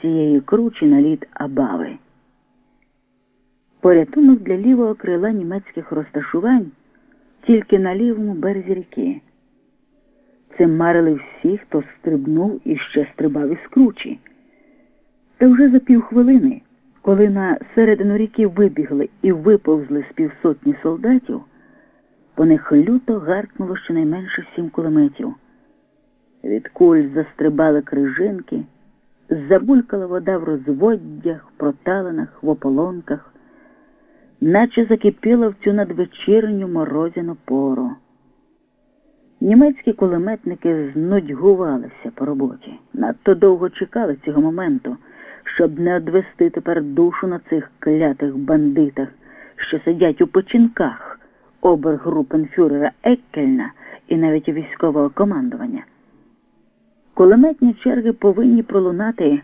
цієї кручі на лід Абави. Порятунок для лівого крила німецьких розташувань тільки на лівому березі ріки. Цим марили всі, хто стрибнув і ще стрибав із кручі. Та вже за півхвилини, коли на середину ріки вибігли і виповзли з півсотні солдатів, по них люто гаркнуло щонайменше сім кулеметів. Від куль застрибали крижинки, забулькала вода в розводдях, проталинах, в ополонках, наче закипіла в цю надвечірню морозяну пору. Німецькі кулеметники знудьгувалися по роботі, надто довго чекали цього моменту, щоб не одвести тепер душу на цих клятих бандитах, що сидять у печінках обергрупенфюрера Еккельна і навіть військового командування. Кулеметні черги повинні пролунати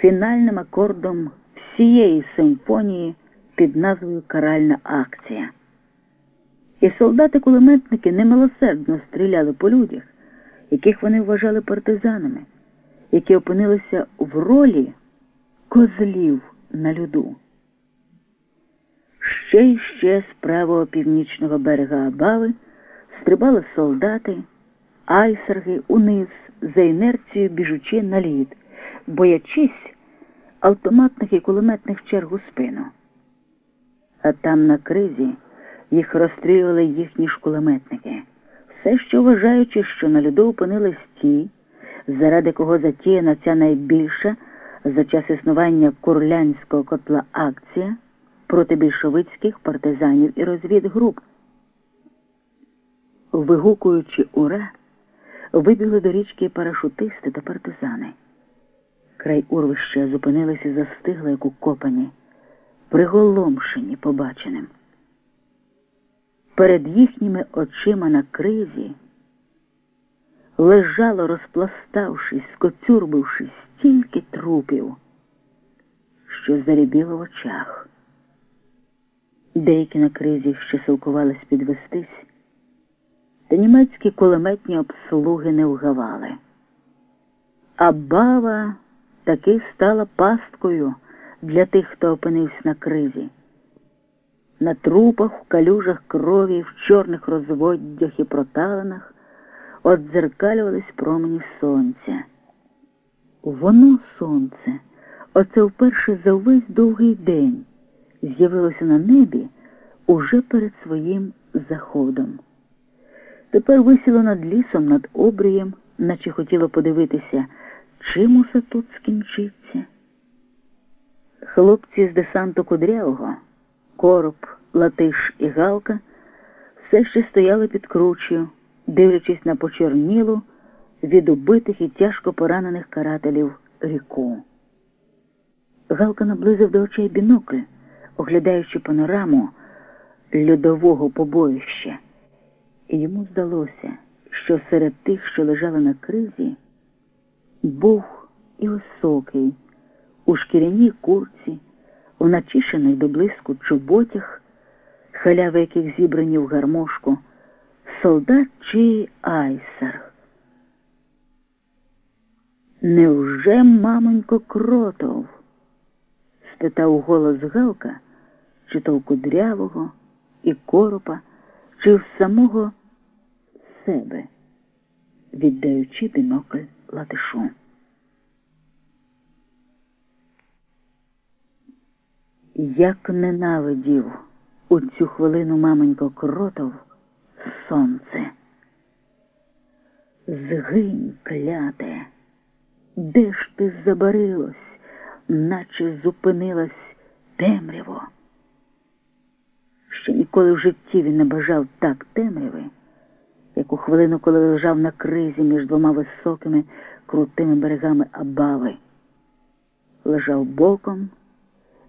фінальним акордом всієї симфонії під назвою Каральна акція. І солдати-кулеметники немилосердно стріляли по людях, яких вони вважали партизанами, які опинилися в ролі козлів на льоду. Ще й ще з правого північного берега Абави стрибали солдати, айсерги униз за інерцією біжучи на лід, боячись автоматних і кулеметних черг у спину. А там на кризі їх розстрілювали їхні ж кулеметники, все ще вважаючи, що на льоду опинились ті, заради кого затіяна ця найбільша за час існування курлянського котла акція проти більшовицьких партизанів і розвідгруп. Вигукуючи ура, вибігли до річки парашутисти та партизани. Край урвища зупинилися застигли, як укопані, приголомшені побаченим. Перед їхніми очима на кризі лежало, розпластавшись, скоцюрбившись, стільки трупів, що зарібіло в очах. Деякі на кризі ще силкувались підвестись, та німецькі кулеметні обслуги не вгавали. А бава таки стала пасткою для тих, хто опинився на кризі. На трупах, в калюжах крові, в чорних розводдях і проталинах отдзеркалювались промені сонця. Воно сонце, оце вперше за увесь довгий день з'явилося на небі уже перед своїм заходом. Тепер висіло над лісом, над обрієм, наче хотіло подивитися, чим усе тут скінчиться. Хлопці з десанту кудрявого, короб, латиш і галка все ще стояли під кручею, дивлячись на почернілу від убитих і тяжко поранених карателів ріку. Галка наблизив до очей бінокль, оглядаючи панораму льодового побоїща, і йому здалося, що серед тих, що лежали на кризі, був і високий, у шкіряній курці, у начищених до блиску чоботях, халяви яких зібрані в гармошку, солдат чи айсер. Невже, мамонько, кротов? спитав голос Галка, чи то в кудрявого і коропа, чи в самого себе, віддаючи бінокль латишу. Як ненавидів у цю хвилину мамонько кротов сонце. Згинь, кляте, де ж ти забарилось, наче зупинилась темряво? Ще ніколи в житті він не бажав так темряви, як у хвилину, коли лежав на кризі між двома високими крутими берегами Абави. Лежав боком,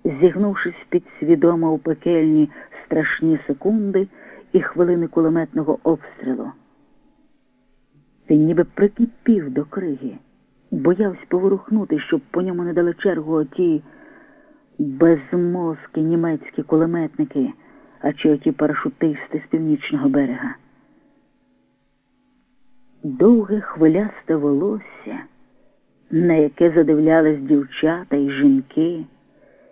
зігнувшись підсвідомо у пекельні страшні секунди і хвилини кулеметного обстрілу. Він ніби прикипів до криги, боявся поворухнути, щоб по ньому не дали чергу оті безмозкі німецькі кулеметники, а чи оті парашутисти з північного берега. Довге хвилясте волосся на яке задивлялись дівчата і жінки.